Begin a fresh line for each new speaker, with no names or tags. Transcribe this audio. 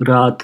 रात